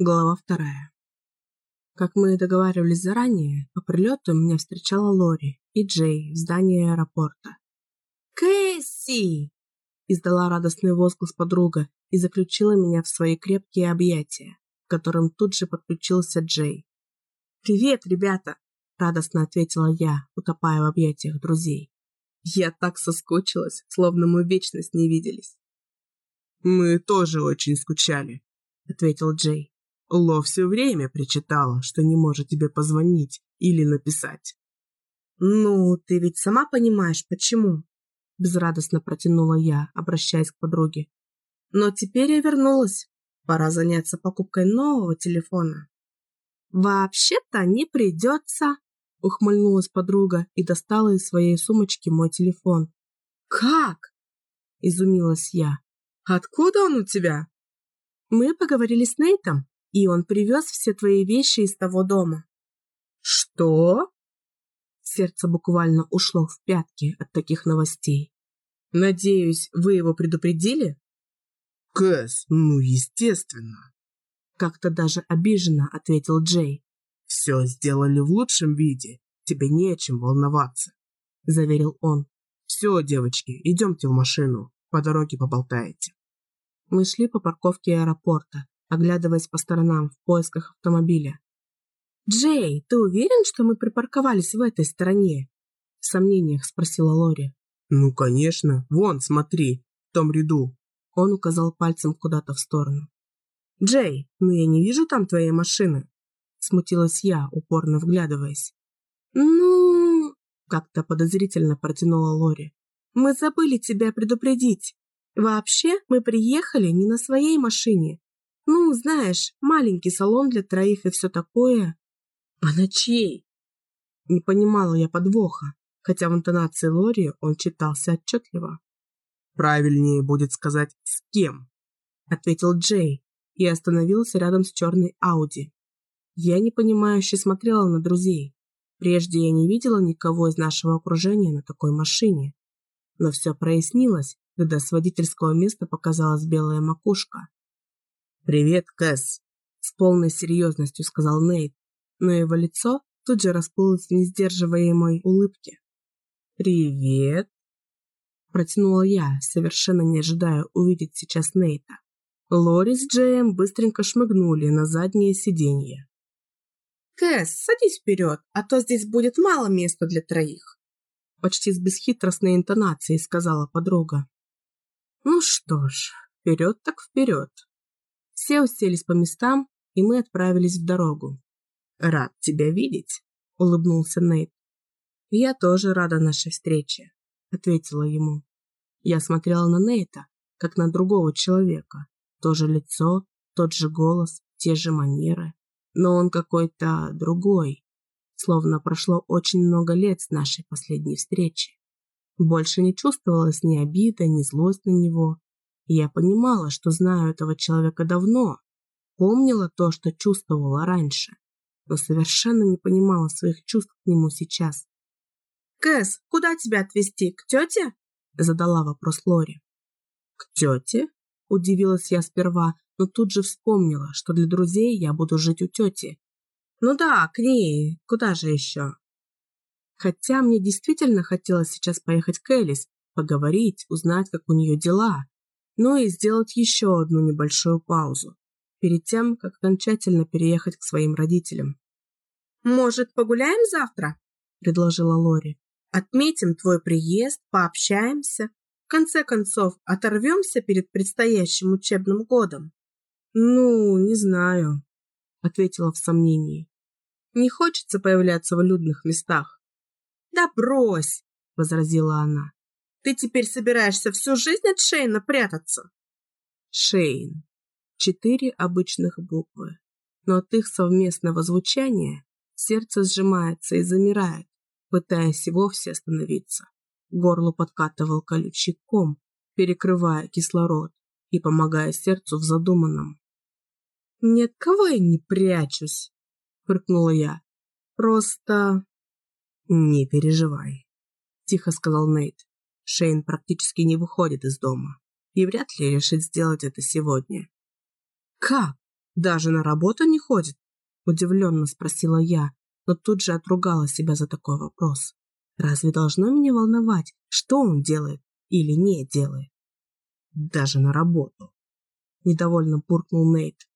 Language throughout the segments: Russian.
Глава вторая. Как мы и договаривались заранее, по прилету меня встречала Лори и Джей в здании аэропорта. «Кэсси!» – издала радостный возглас подруга и заключила меня в свои крепкие объятия, к которым тут же подключился Джей. «Привет, ребята!» – радостно ответила я, утопая в объятиях друзей. Я так соскучилась, словно мы вечность не виделись. «Мы тоже очень скучали», — ответил Джей. Ло все время причитала, что не может тебе позвонить или написать. «Ну, ты ведь сама понимаешь, почему?» Безрадостно протянула я, обращаясь к подруге. «Но теперь я вернулась. Пора заняться покупкой нового телефона». «Вообще-то не придется», — ухмыльнулась подруга и достала из своей сумочки мой телефон. «Как?» — изумилась я. «Откуда он у тебя?» «Мы поговорили с Нейтом, и он привез все твои вещи из того дома». «Что?» Сердце буквально ушло в пятки от таких новостей. «Надеюсь, вы его предупредили?» «Кэс, ну, естественно!» Как-то даже обиженно ответил Джей. «Все сделали в лучшем виде. Тебе не о чем волноваться», – заверил он. «Все, девочки, идемте в машину. По дороге поболтаете». Мы шли по парковке аэропорта, оглядываясь по сторонам в поисках автомобиля. «Джей, ты уверен, что мы припарковались в этой стороне?» В сомнениях спросила Лори. «Ну, конечно. Вон, смотри, в том ряду». Он указал пальцем куда-то в сторону. «Джей, ну я не вижу там твоей машины», смутилась я, упорно вглядываясь. «Ну...» как-то подозрительно протянула Лори. «Мы забыли тебя предупредить. Вообще, мы приехали не на своей машине. Ну, знаешь, маленький салон для троих и все такое. А на чьей? Не понимала я подвоха, хотя в интонации Лори он читался отчетливо. «Правильнее будет сказать «с кем», — ответил Джей и остановился рядом с черной Ауди. Я непонимающе смотрела на друзей. Прежде я не видела никого из нашего окружения на такой машине. Но все прояснилось, когда с водительского места показалась белая макушка. «Привет, Кэс!» – с полной серьезностью сказал Нейт, но его лицо тут же расплылось в несдерживаемой улыбке. «Привет!» – протянула я, совершенно не ожидая увидеть сейчас Нейта. Лори с Джеем быстренько шмыгнули на заднее сиденье. «Кэс, садись вперед, а то здесь будет мало места для троих!» Почти с бесхитростной интонацией сказала подруга. Ну что ж, вперед так вперед. Все уселись по местам, и мы отправились в дорогу. «Рад тебя видеть», — улыбнулся Нейт. «Я тоже рада нашей встрече», — ответила ему. Я смотрела на Нейта, как на другого человека. То же лицо, тот же голос, те же манеры. Но он какой-то другой, словно прошло очень много лет с нашей последней встречи. Больше не чувствовалась ни обида, ни злость на него. Я понимала, что знаю этого человека давно, помнила то, что чувствовала раньше, но совершенно не понимала своих чувств к нему сейчас. «Кэс, куда тебя отвезти? К тете?» задала вопрос Лори. «К тете?» – удивилась я сперва, но тут же вспомнила, что для друзей я буду жить у тети. «Ну да, к ней. Куда же еще?» Хотя мне действительно хотелось сейчас поехать к Элис, поговорить, узнать, как у нее дела, ну и сделать еще одну небольшую паузу, перед тем, как окончательно переехать к своим родителям. «Может, погуляем завтра?» – предложила Лори. «Отметим твой приезд, пообщаемся. В конце концов, оторвемся перед предстоящим учебным годом». «Ну, не знаю», – ответила в сомнении. «Не хочется появляться в людных местах. «Да брось!» – возразила она. «Ты теперь собираешься всю жизнь от Шейна прятаться?» Шейн. Четыре обычных буквы. Но от их совместного звучания сердце сжимается и замирает, пытаясь и вовсе остановиться. Горло подкатывал колючий ком, перекрывая кислород и помогая сердцу в задуманном. «Ни от кого я не прячусь», — фыркнула я. «Просто «Не переживай», – тихо сказал Нейт. Шейн практически не выходит из дома и вряд ли решит сделать это сегодня. «Как?» – Даже на работу не ходит? Удивленно спросила я, но тут же отругала себя за такой вопрос. Разве должно меня волновать, что он делает или не делает? Даже на работу. Недовольно буркнул Нейт.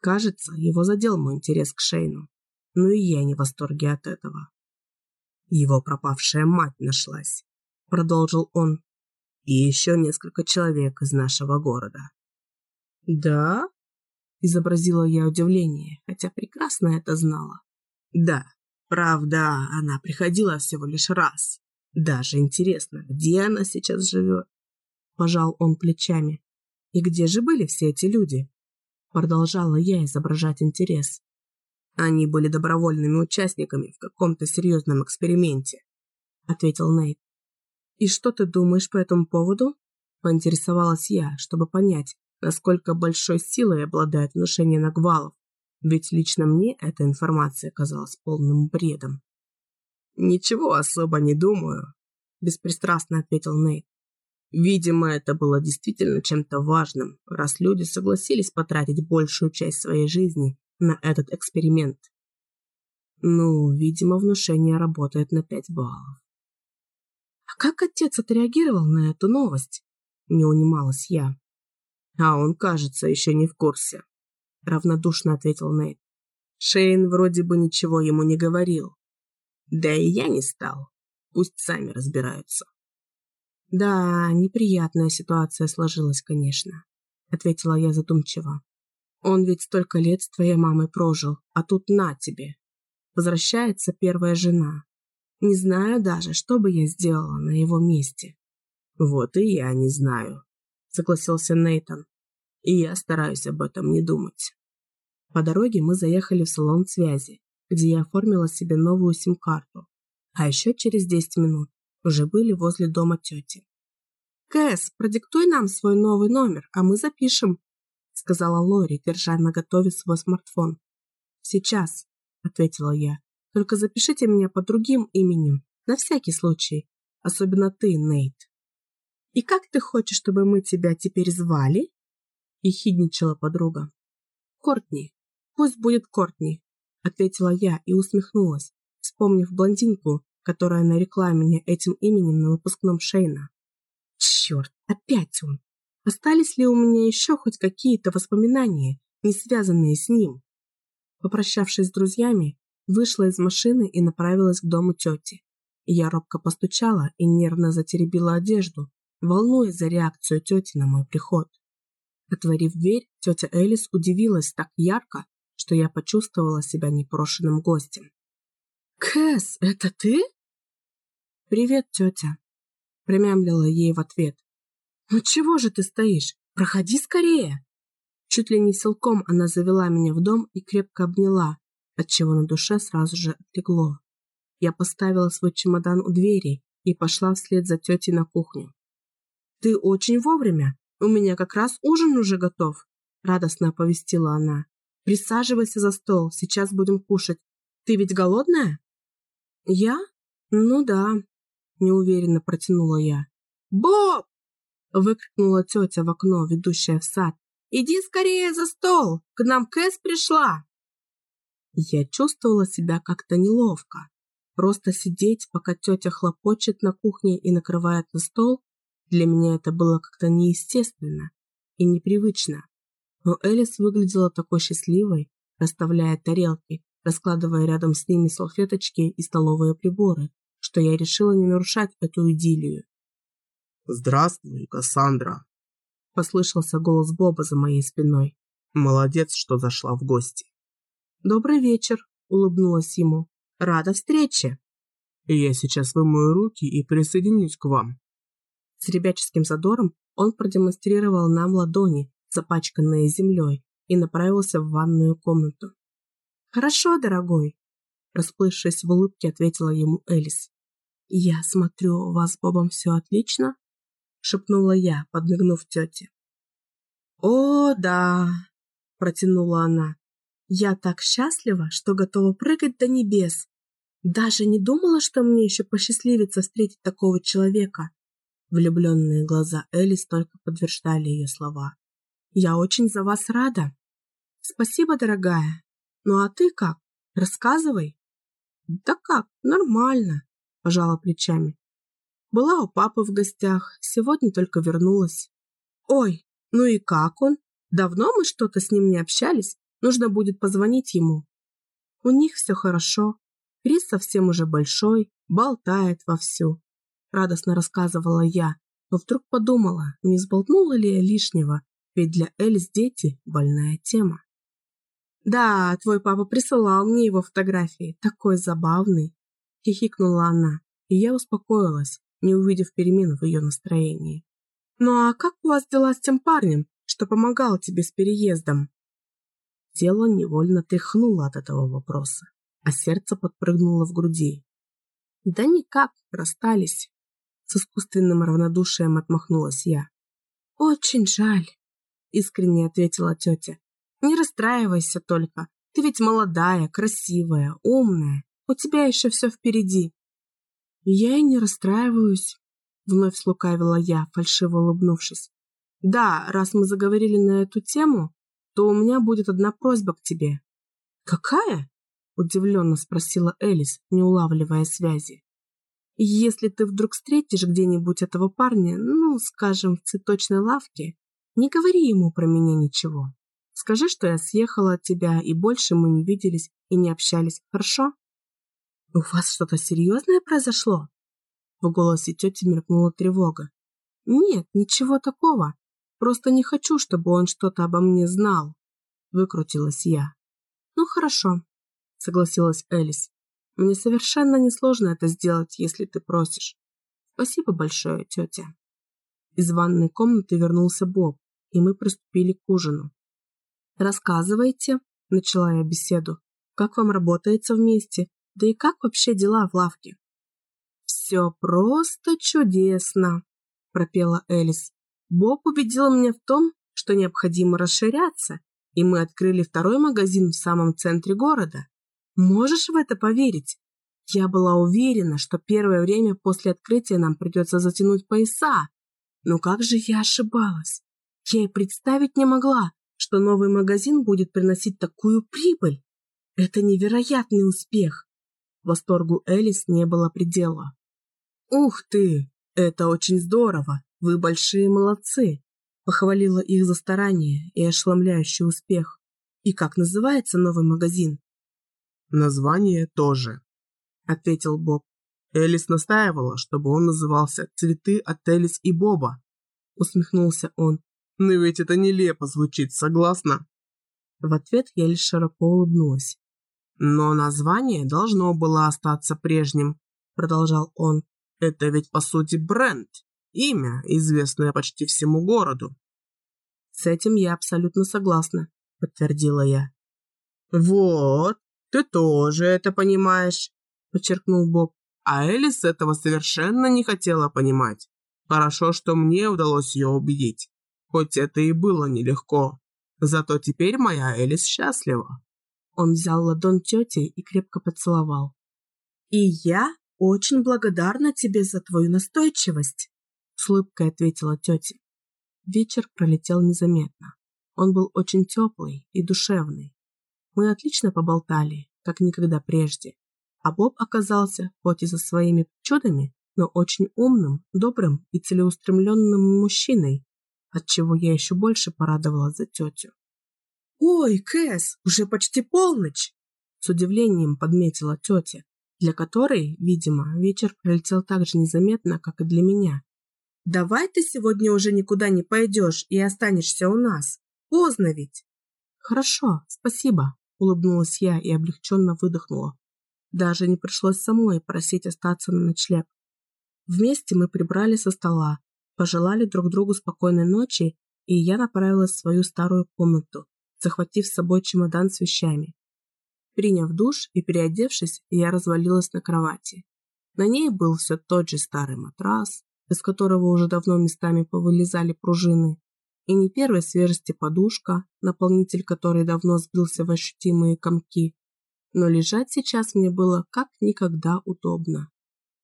Кажется, его задел мой интерес к Шейну. Но и я не в восторге от этого. Его пропавшая мать нашлась, продолжил он. И еще несколько человек из нашего города. Да? Изобразила я удивление, хотя прекрасно это знала. Да, правда, она приходила всего лишь раз. Даже интересно, где она сейчас живет? Пожал он плечами. И где же были все эти люди? Продолжала я изображать интерес. Они были добровольными участниками в каком-то серьезном эксперименте, ответил Нейт. И что ты думаешь по этому поводу? Поинтересовалась я, чтобы понять, насколько большой силой обладает внушение Нагвалов, ведь лично мне эта информация казалась полным бредом. «Ничего особо не думаю», – беспристрастно ответил Нейт. Видимо, это было действительно чем-то важным, раз люди согласились потратить большую часть своей жизни на этот эксперимент. Ну, видимо, внушение работает на пять баллов. Как отец отреагировал на эту новость? Не унималась я. А он, кажется, еще не в курсе. Равнодушно ответил Нейт. Шейн вроде бы ничего ему не говорил. Да и я не стал. Пусть сами разбираются. Да, неприятная ситуация сложилась, конечно, ответила я задумчиво. Он ведь столько лет с твоей мамой прожил, а тут на тебе. Возвращается первая жена. Не знаю даже, что бы я сделала на его месте. Вот и я не знаю, согласился Нейтон. И я стараюсь об этом не думать. По дороге мы заехали в салон связи, где я оформила себе новую сим-карту. А еще через 10 минут уже были возле дома тети. «Кэс, продиктуй нам свой новый номер, а мы запишем», сказала Лори, держа на готове свой смартфон. «Сейчас», — ответила я. «Только запишите меня под другим именем, на всякий случай, особенно ты, Нейт». «И как ты хочешь, чтобы мы тебя теперь звали?» — ехидничала подруга. «Кортни. Пусть будет Кортни», — ответила я и усмехнулась, вспомнив блондинку, которая нарекла меня этим именем на выпускном Шейна. Черт, опять он! Остались ли у меня еще хоть какие-то воспоминания, не связанные с ним? Попрощавшись с друзьями, вышла из машины и направилась к дому тети. Я робко постучала и нервно затеребила одежду, волнуясь за реакцию тети на мой приход. Отворив дверь, тетя Элис удивилась так ярко, что я почувствовала себя непрошенным гостем. «Кэс, это ты?» «Привет, тетя», — промямлила ей в ответ. «Ну чего же ты стоишь? Проходи скорее!» Чуть ли не силком она завела меня в дом и крепко обняла, отчего на душе сразу же отлегло. Я поставила свой чемодан у двери и пошла вслед за тетей на кухню. «Ты очень вовремя. У меня как раз ужин уже готов», — радостно оповестила она. «Присаживайся за стол, сейчас будем кушать. Ты ведь голодная?» «Я? Ну да», — неуверенно протянула я. «Боб!» — выкрикнула тетя в окно, ведущее в сад. «Иди скорее за стол! К нам Кэс пришла!» Я чувствовала себя как-то неловко. Просто сидеть, пока тетя хлопочет на кухне и накрывает на стол, для меня это было как-то неестественно и непривычно. Но Элис выглядела такой счастливой, расставляя тарелки, раскладывая рядом с ними салфеточки и столовые приборы, что я решила не нарушать эту идиллию. «Здравствуй, Кассандра!» Послышался голос Боба за моей спиной. «Молодец, что зашла в гости!» «Добрый вечер!» — улыбнулась ему. «Рада встрече!» «Я сейчас вымою руки и присоединюсь к вам!» С ребяческим задором он продемонстрировал нам ладони, запачканные землей, и направился в ванную комнату. «Хорошо, дорогой!» Расплывшись в улыбке, ответила ему Элис. «Я смотрю, у вас с Бобом все отлично?» шепнула я, подмигнув тете. «О, да!» – протянула она. «Я так счастлива, что готова прыгать до небес. Даже не думала, что мне еще посчастливится встретить такого человека». Влюбленные глаза Элис только подтверждали ее слова. «Я очень за вас рада». Спасибо, дорогая. Ну а ты как? Рассказывай. Да как, нормально, пожала плечами. Была у папы в гостях, сегодня только вернулась. Ой, ну и как он? Давно мы что-то с ним не общались, нужно будет позвонить ему. У них все хорошо. Крис совсем уже большой, болтает вовсю. Радостно рассказывала я, но вдруг подумала, не сболтнула ли я лишнего, ведь для Эльс дети – больная тема. «Да, твой папа присылал мне его фотографии, такой забавный», – хихикнула она, и я успокоилась, не увидев перемен в ее настроении. «Ну а как у вас дела с тем парнем, что помогал тебе с переездом?» Тело невольно тряхнуло от этого вопроса, а сердце подпрыгнуло в груди. «Да никак, расстались», — с искусственным равнодушием отмахнулась я. «Очень жаль», — искренне ответила тетя. «Не расстраивайся только, ты ведь молодая, красивая, умная, у тебя еще все впереди». «Я и не расстраиваюсь», — вновь слукавила я, фальшиво улыбнувшись. «Да, раз мы заговорили на эту тему, то у меня будет одна просьба к тебе». «Какая?» — удивленно спросила Элис, не улавливая связи. «Если ты вдруг встретишь где-нибудь этого парня, ну, скажем, в цветочной лавке, не говори ему про меня ничего. Скажи, что я съехала от тебя, и больше мы не виделись и не общались, хорошо?» «У вас что-то серьезное произошло?» В голосе тети мелькнула тревога. «Нет, ничего такого. Просто не хочу, чтобы он что-то обо мне знал», выкрутилась я. «Ну хорошо», согласилась Элис. «Мне совершенно несложно это сделать, если ты просишь. Спасибо большое, тетя». Из ванной комнаты вернулся Боб, и мы приступили к ужину. «Рассказывайте», — начала я беседу, «как вам работается вместе, да и как вообще дела в лавке?» «Все просто чудесно», – пропела Элис. «Боб убедил меня в том, что необходимо расширяться, и мы открыли второй магазин в самом центре города. Можешь в это поверить? Я была уверена, что первое время после открытия нам придется затянуть пояса. Но как же я ошибалась? Я и представить не могла, что новый магазин будет приносить такую прибыль. Это невероятный успех. Восторгу Элис не было предела. «Ух ты! Это очень здорово! Вы большие молодцы!» Похвалила их за старание и ошеломляющий успех. «И как называется новый магазин?» «Название тоже», — ответил Боб. Элис настаивала, чтобы он назывался «Цветы от Элис и Боба», — усмехнулся он. «Но ведь это нелепо звучит, согласна?» В ответ я лишь широко улыбнулась. «Но название должно было остаться прежним», — продолжал он. «Это ведь, по сути, бренд, имя, известное почти всему городу». «С этим я абсолютно согласна», — подтвердила я. «Вот, ты тоже это понимаешь», — подчеркнул Боб. А Элис этого совершенно не хотела понимать. Хорошо, что мне удалось ее убедить. Хоть это и было нелегко. Зато теперь моя Элис счастлива. Он взял ладонь тети и крепко поцеловал. «И я очень благодарна тебе за твою настойчивость», с улыбкой ответила тетя. Вечер пролетел незаметно. Он был очень теплый и душевный. Мы отлично поболтали, как никогда прежде. А Боб оказался, хоть и за своими чудами, но очень умным, добрым и целеустремленным мужчиной, отчего я еще больше порадовалась за тетю. «Ой, Кэс, уже почти полночь!» С удивлением подметила тетя, для которой, видимо, вечер пролетел так же незаметно, как и для меня. «Давай ты сегодня уже никуда не пойдешь и останешься у нас. Поздно ведь!» «Хорошо, спасибо», — улыбнулась я и облегченно выдохнула. Даже не пришлось самой просить остаться на ночлег. Вместе мы прибрали со стола, пожелали друг другу спокойной ночи, и я направилась в свою старую комнату, захватив с собой чемодан с вещами. Приняв душ и переодевшись, я развалилась на кровати. На ней был все тот же старый матрас, из которого уже давно местами повылезали пружины, и не первой свежести подушка, наполнитель которой давно сбился в ощутимые комки. Но лежать сейчас мне было как никогда удобно.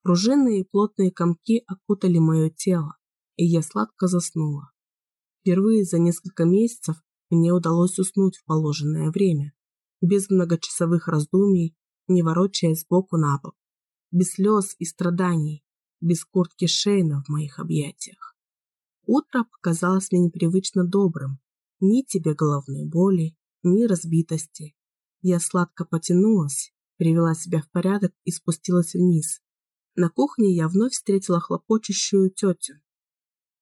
Пружинные и плотные комки окутали мое тело, и я сладко заснула. Впервые за несколько месяцев мне удалось уснуть в положенное время, без многочасовых раздумий, не ворочаясь сбоку на бок, без слез и страданий, без куртки Шейна в моих объятиях. Утро показалось мне непривычно добрым, ни тебе головной боли, ни разбитости. Я сладко потянулась, привела себя в порядок и спустилась вниз. На кухне я вновь встретила хлопочущую тетю.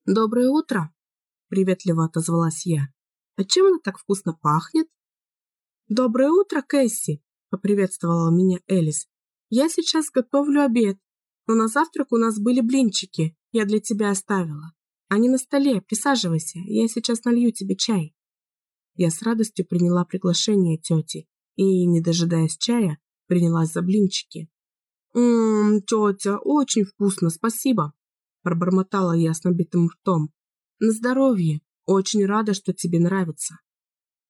«Доброе утро!» – приветливо отозвалась я. «А чем она так вкусно пахнет?» «Доброе утро, Кэсси!» – поприветствовала меня Элис. «Я сейчас готовлю обед, но на завтрак у нас были блинчики, я для тебя оставила. Они на столе, присаживайся, я сейчас налью тебе чай». Я с радостью приняла приглашение тети и, не дожидаясь чая, принялась за блинчики. «Ммм, тетя, очень вкусно, спасибо!» Пробормотала я с набитым ртом. «На здоровье! Очень рада, что тебе нравится!»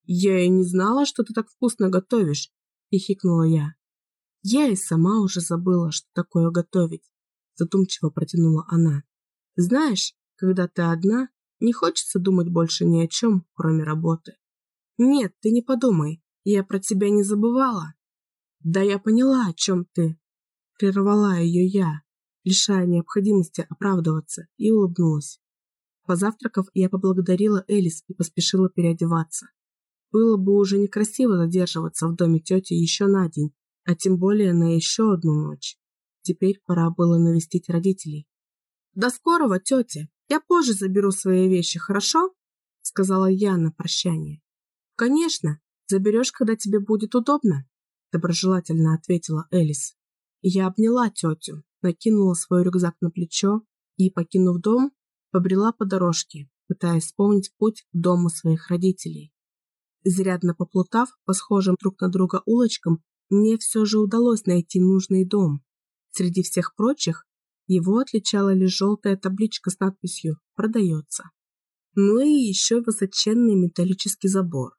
«Я и не знала, что ты так вкусно готовишь!» – хихикнула я. «Я и сама уже забыла, что такое готовить!» – задумчиво протянула она. «Знаешь, когда ты одна, не хочется думать больше ни о чем, кроме работы. Нет, ты не подумай, я про тебя не забывала. Да я поняла, о чем ты. Прервала ее я, лишая необходимости оправдываться, и улыбнулась. Позавтракав, я поблагодарила Элис и поспешила переодеваться. Было бы уже некрасиво задерживаться в доме тети еще на день, а тем более на еще одну ночь. Теперь пора было навестить родителей. «До скорого, тетя! Я позже заберу свои вещи, хорошо?» сказала я на прощание. «Конечно, заберешь, когда тебе будет удобно», доброжелательно ответила Элис. Я обняла тетю, накинула свой рюкзак на плечо и, покинув дом, побрела по дорожке, пытаясь вспомнить путь к дому своих родителей. Изрядно поплутав по схожим друг на друга улочкам, мне все же удалось найти нужный дом. Среди всех прочих его отличала лишь желтая табличка с надписью «Продается». Ну и еще высоченный металлический забор.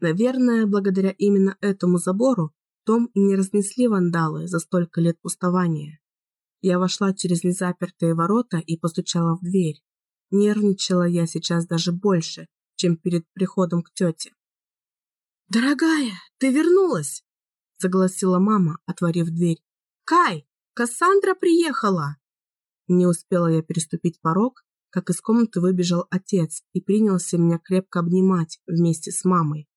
Наверное, благодаря именно этому забору дом и не разнесли вандалы за столько лет пустования. Я вошла через незапертые ворота и постучала в дверь. Нервничала я сейчас даже больше, чем перед приходом к тете. «Дорогая, ты вернулась!» – согласила мама, отворив дверь. «Кай, Кассандра приехала!» Не успела я переступить порог, как из комнаты выбежал отец и принялся меня крепко обнимать вместе с мамой.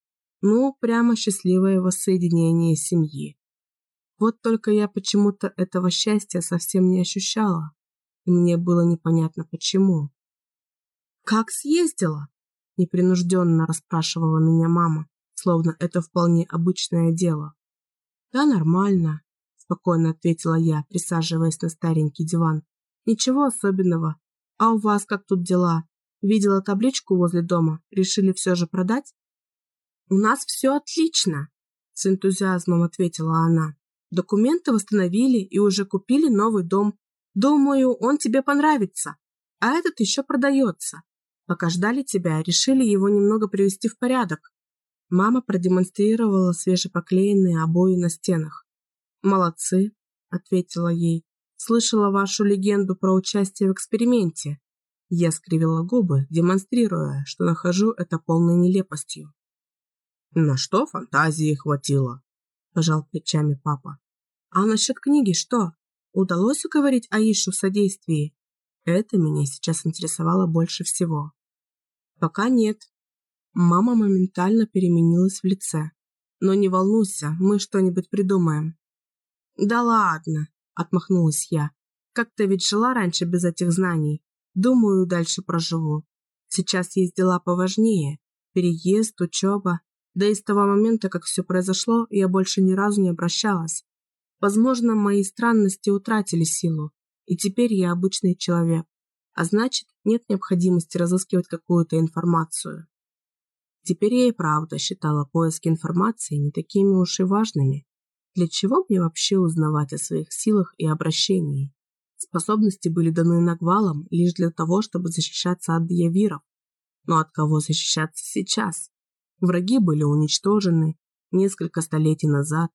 Ну, прямо счастливое воссоединение семьи. Вот только я почему-то этого счастья совсем не ощущала, и мне было непонятно почему. «Как съездила?» – непринужденно расспрашивала меня мама, словно это вполне обычное дело. «Да нормально», – спокойно ответила я, присаживаясь на старенький диван. Ничего особенного. А у вас как тут дела? Видела табличку возле дома. Решили все же продать? У нас все отлично, с энтузиазмом ответила она. Документы восстановили и уже купили новый дом. Думаю, он тебе понравится. А этот еще продается. Пока ждали тебя, решили его немного привести в порядок. Мама продемонстрировала свежепоклеенные обои на стенах. «Молодцы», — ответила ей. Слышала вашу легенду про участие в эксперименте. Я скривила губы, демонстрируя, что нахожу это полной нелепостью. На что фантазии хватило? Пожал плечами папа. А насчет книги что? Удалось уговорить Аишу в содействии? Это меня сейчас интересовало больше всего. Пока нет. Мама моментально переменилась в лице. Но не волнуйся, мы что-нибудь придумаем. Да ладно, Отмахнулась я. Как-то ведь жила раньше без этих знаний. Думаю, дальше проживу. Сейчас есть дела поважнее. Переезд, учеба. Да и с того момента, как все произошло, я больше ни разу не обращалась. Возможно, мои странности утратили силу, и теперь я обычный человек. А значит, нет необходимости разыскивать какую-то информацию. Теперь я и правда считала поиски информации не такими уж и важными. Для чего мне вообще узнавать о своих силах и обращении? Способности были даны Нагвалам лишь для того, чтобы защищаться от дьявиров. Но от кого защищаться сейчас? Враги были уничтожены несколько столетий назад,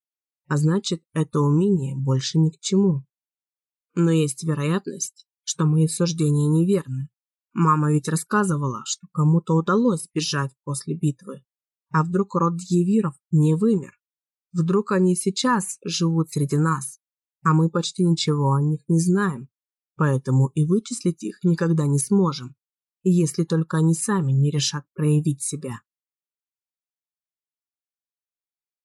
а значит, это умение больше ни к чему. Но есть вероятность, что мои суждения неверны. Мама ведь рассказывала, что кому-то удалось сбежать после битвы. А вдруг род Дьявиров не вымер? Вдруг они сейчас живут среди нас, а мы почти ничего о них не знаем, поэтому и вычислить их никогда не сможем, если только они сами не решат проявить себя.